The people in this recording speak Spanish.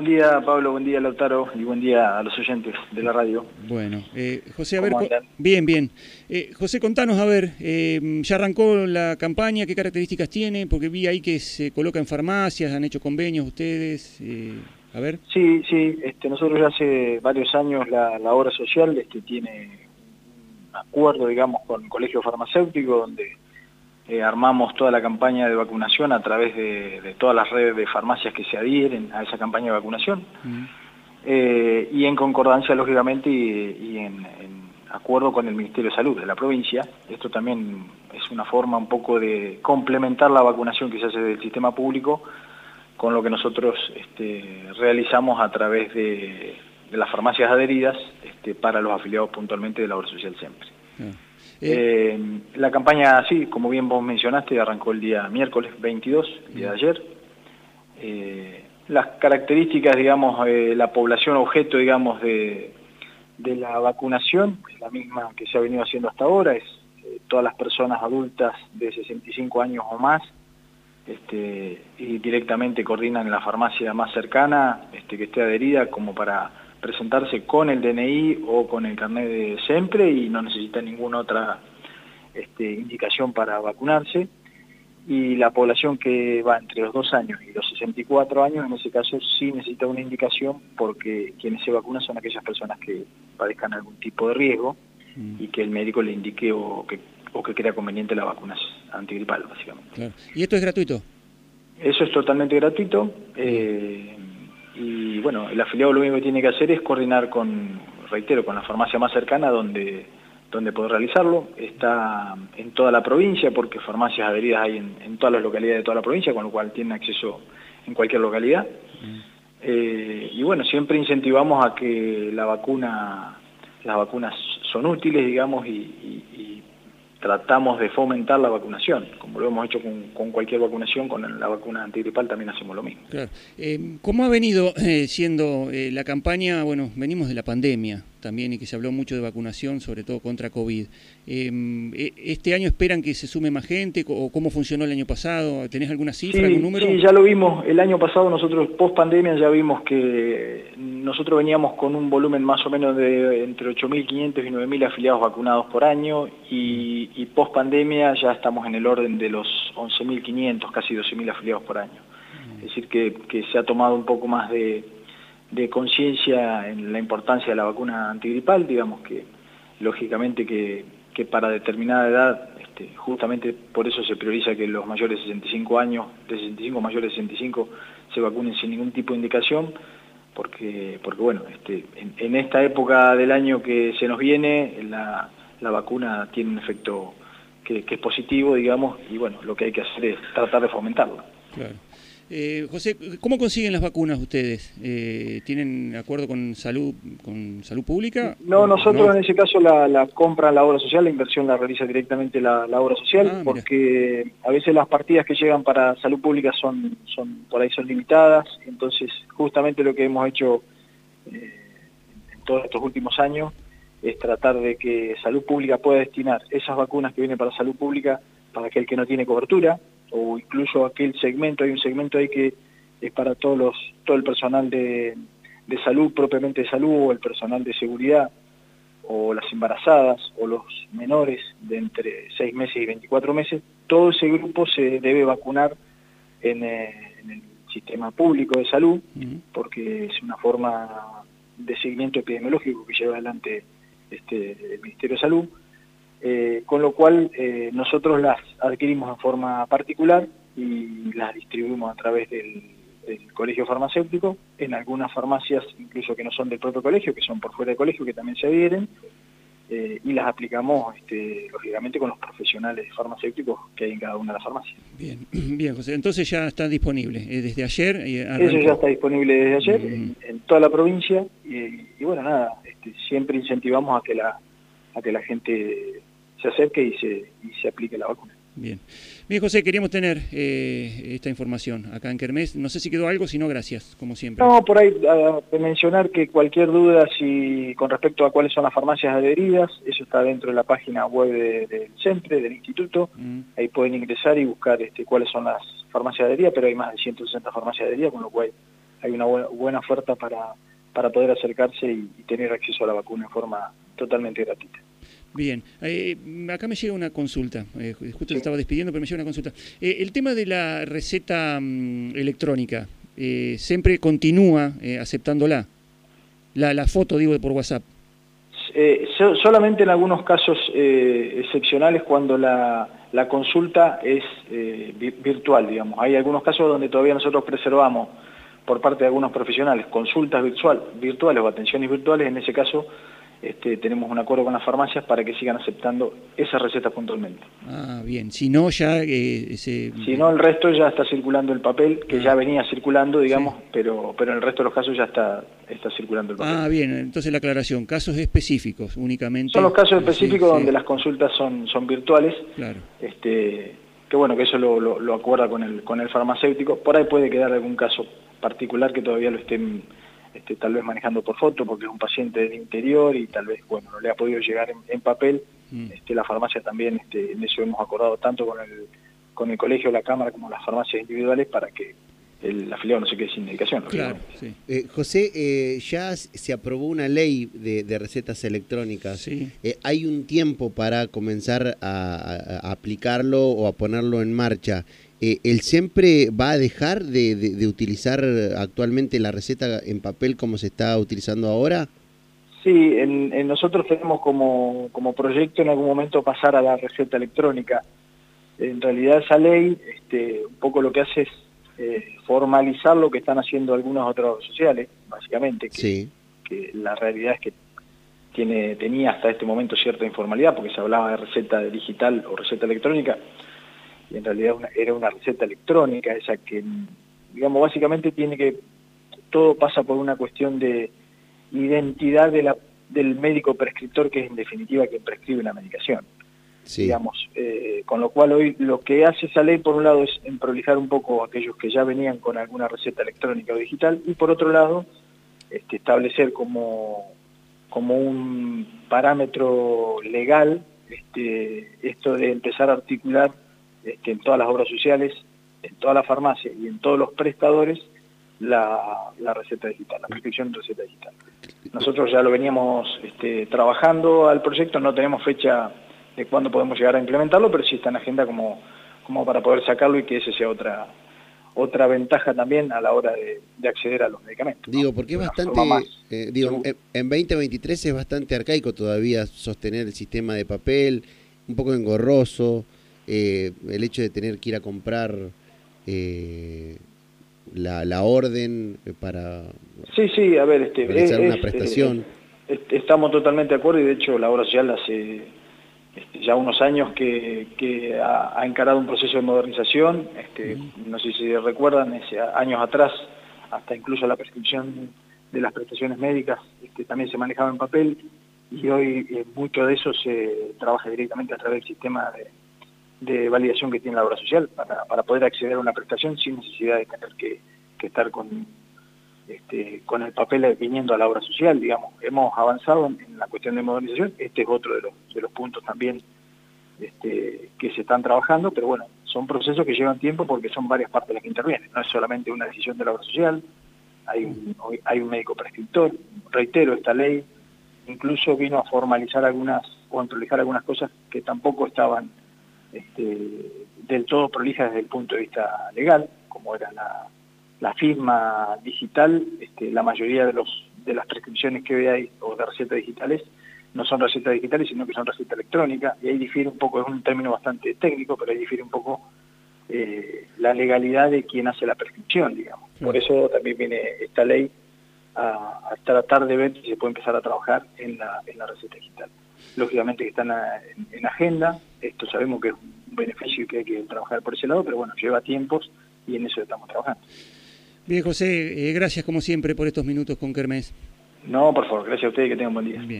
Buen día, Pablo, buen día, Lautaro, y buen día a los oyentes de la radio. Bueno, eh, José, a ver, bien, bien. Eh, José, contanos, a ver, eh, ya arrancó la campaña, qué características tiene, porque vi ahí que se coloca en farmacias, han hecho convenios ustedes, a ver. Sí, sí, este, nosotros ya hace varios años la, obra social este, tiene un acuerdo, digamos, con el colegio farmacéutico, donde eh, armamos toda la campaña de vacunación a través de, todas las redes de farmacias que se adhieren a esa campaña de vacunación eh, y en concordancia lógicamente y, en, acuerdo con el Ministerio de Salud de la provincia. Esto también es una forma un poco de complementar la vacunación que se hace del sistema público con lo que nosotros este, realizamos a través de, las farmacias adheridas este, para los afiliados puntualmente de la obra social siempre. Eh, la campaña, sí, como bien vos mencionaste, arrancó el día miércoles 22, el día de ayer. Eh, las características, digamos, de la población objeto, digamos, de, de la vacunación, es la misma que se ha venido haciendo hasta ahora, es eh, todas las personas adultas de 65 años o más, este, y directamente coordinan la farmacia más cercana, este, que esté adherida como para presentarse con el DNI o con el carnet de SEMPRE y no necesita ninguna otra este, indicación para vacunarse. Y la población que va entre los 2 años y los 64 años, en ese caso sí necesita una indicación porque quienes se vacunan son aquellas personas que padezcan algún tipo de riesgo mm. y que el médico le indique o que, o que crea conveniente la vacuna antigripal, básicamente. ¿Y esto es gratuito? Eso es totalmente gratuito. Eh, y bueno, el afiliado lo único que tiene que hacer es coordinar con, reitero, con la farmacia más cercana donde, donde poder realizarlo. Está en toda la provincia, porque farmacias adheridas hay en, todas las localidades de toda la provincia, con lo cual tiene acceso en cualquier localidad. Eh, y bueno, siempre incentivamos a que la vacuna, las vacunas son útiles, digamos, y tratamos de fomentar la vacunación, como lo hemos hecho con, cualquier vacunación, con la vacuna antigripal también hacemos lo mismo. Eh, ¿Cómo ha venido eh, siendo eh, la campaña? Bueno, venimos de la pandemia también y que se habló mucho de vacunación, sobre todo contra COVID. ¿Este año esperan que se sume más gente o cómo funcionó el año pasado? ¿Tenés alguna cifra, algún número? Sí, ya lo vimos. El año pasado nosotros, post pandemia, ya vimos que nosotros veníamos con un volumen más o menos de entre 8.500 y 9.000 afiliados vacunados por año y, y post pandemia ya estamos en el orden de los 11.500, casi 12.000 afiliados por año. Es decir, que, se ha tomado un poco más de, conciencia en la importancia de la vacuna antigripal, digamos que lógicamente que, para determinada edad, este, justamente por eso se prioriza que los mayores de 65 años, de 65 mayores de 65, se vacunen sin ningún tipo de indicación, porque, porque bueno, este, en, esta época del año que se nos viene, la, vacuna tiene un efecto que, es positivo, digamos, y bueno, lo que hay que hacer es tratar de fomentarlo. Claro. Eh, José, ¿cómo consiguen las vacunas ustedes? Eh, ¿Tienen acuerdo con salud con salud pública? No, nosotros en ese caso la, la, compra la obra social, la inversión la realiza directamente la, obra social, ah, porque a veces las partidas que llegan para salud pública son, son por ahí son limitadas, entonces justamente lo que hemos hecho eh, en todos estos últimos años es tratar de que salud pública pueda destinar esas vacunas que vienen para salud pública para aquel que no tiene cobertura, o incluso aquel segmento, hay un segmento ahí que es para todos los, todo el personal de, salud, propiamente de salud, o el personal de seguridad, o las embarazadas, o los menores de entre 6 meses y 24 meses, todo ese grupo se debe vacunar en, eh, el sistema público de salud, porque es una forma de seguimiento epidemiológico que lleva adelante este, el Ministerio de Salud, eh, con lo cual eh, nosotros las adquirimos en forma particular y las distribuimos a través del, colegio farmacéutico, en algunas farmacias incluso que no son del propio colegio, que son por fuera del colegio, que también se adhieren, eh, y las aplicamos este, lógicamente con los profesionales farmacéuticos que hay en cada una de las farmacias. Bien, bien José, entonces ya está disponible desde ayer. Eso ya está disponible desde ayer en, toda la provincia y, bueno, nada, este, siempre incentivamos a que la, a que la gente se acerque y se, y se aplique la vacuna. Bien. Bien, José, queríamos tener eh, esta información acá en Kermés. No sé si quedó algo, si no, gracias, como siempre. No, por ahí mencionar que cualquier duda si con respecto a cuáles son las farmacias adheridas, eso está dentro de la página web del centro, del instituto. Mm. Ahí pueden ingresar y buscar este, cuáles son las farmacias adheridas, pero hay más de 160 farmacias adheridas, con lo cual hay una buena oferta para, para poder acercarse y, tener acceso a la vacuna en forma totalmente gratuita. Bien, eh, acá me llega una consulta, eh, justo te estaba despidiendo, pero me llega una consulta. Eh, el tema de la receta mm, electrónica, ¿siempre continúa aceptándola? La, la foto, digo, por WhatsApp. solamente en algunos casos excepcionales cuando la, la consulta es virtual, digamos. Hay algunos casos donde todavía nosotros preservamos por parte de algunos profesionales consultas virtual, virtuales o atenciones virtuales, en ese caso este, tenemos un acuerdo con las farmacias para que sigan aceptando esas recetas puntualmente. Ah, bien. Si no, ya... Eh, Si no, el resto ya está circulando el papel, que ya ah. venía circulando, digamos, pero, pero en el resto de los casos ya está, está circulando el papel. Ah, bien. Entonces la aclaración, casos específicos únicamente. Son los casos específicos donde las consultas son, son virtuales. Claro. Este, que bueno, que eso lo, lo, acuerda con el, con el farmacéutico. Por ahí puede quedar algún caso particular que todavía lo estén este, tal vez manejando por foto porque es un paciente del interior y tal vez bueno no le ha podido llegar en, papel mm. este, la farmacia también este, en eso hemos acordado tanto con el con el colegio la cámara como las farmacias individuales para que el afiliado no se quede sin medicación. Claro, eh, José, eh, ya se aprobó una ley de, recetas electrónicas. Sí. Eh, ¿Hay un tiempo para comenzar a, aplicarlo o a ponerlo en marcha? ¿El siempre va a dejar de, utilizar actualmente la receta en papel como se está utilizando ahora? Sí, en, nosotros tenemos como, como proyecto en algún momento pasar a la receta electrónica. En realidad esa ley este, un poco lo que hace es eh, formalizar lo que están haciendo algunos otros sociales, básicamente, que, que la realidad es que tiene, tenía hasta este momento cierta informalidad, porque se hablaba de receta digital o receta electrónica, y en realidad era una receta electrónica, esa que, digamos, básicamente tiene que, todo pasa por una cuestión de identidad de la, del médico prescriptor, que es en definitiva quien prescribe la medicación digamos. Eh, con lo cual hoy lo que hace esa ley, por un lado, es prolijar un poco a aquellos que ya venían con alguna receta electrónica o digital, y por otro lado, este, establecer como, como un parámetro legal este, esto de empezar a articular este, en todas las obras sociales, en todas las farmacias y en todos los prestadores la, la receta digital, la prescripción de receta digital. Nosotros ya lo veníamos este, trabajando al proyecto, no tenemos fecha de cuándo podemos llegar a implementarlo, pero sí está en agenda como, como para poder sacarlo y que ese sea otra otra ventaja también a la hora de, acceder a los medicamentos. Digo, porque es bastante, eh, digo, en, 2023 es bastante arcaico todavía sostener el sistema de papel, un poco engorroso, eh, el hecho de tener que ir a comprar eh, la, la, orden para sí, sí, a ver, este, realizar una prestación. estamos totalmente de acuerdo y de hecho la obra social hace este, ya unos años que, ha, encarado un proceso de modernización, este, no sé si recuerdan, ese, años atrás, hasta incluso la prescripción de las prestaciones médicas este, también se manejaba en papel y hoy eh, mucho de eso se trabaja directamente a través del sistema de, validación que tiene la obra social para, para, poder acceder a una prestación sin necesidad de tener que estar con este, con el papel viniendo a la obra social, digamos. Hemos avanzado en, la cuestión de modernización, este es otro de los, de los puntos también este, que se están trabajando, pero bueno, son procesos que llevan tiempo porque son varias partes las que intervienen, no es solamente una decisión de la obra social, hay un, hay un médico prescriptor, reitero, esta ley. Incluso vino a formalizar algunas o a algunas cosas que tampoco estaban este, del todo prolijas desde el punto de vista legal, como era la la firma digital, este, la mayoría de, los, de las prescripciones que hay o de recetas digitales no son recetas digitales, sino que son recetas electrónicas, y ahí difiere un poco, es un término bastante técnico, pero ahí difiere un poco eh, la legalidad de quien hace la prescripción, digamos. Por eso también viene esta ley a, tratar de ver si se puede empezar a trabajar en la, en la receta digital. Lógicamente que están en, en agenda, esto sabemos que es un beneficio y que hay que trabajar por ese lado, pero bueno, lleva tiempos y en eso estamos trabajando. Bien, José, eh, gracias como siempre por estos minutos con Kermés. No, por favor, gracias a ustedes y que tengan un buen día. Bien.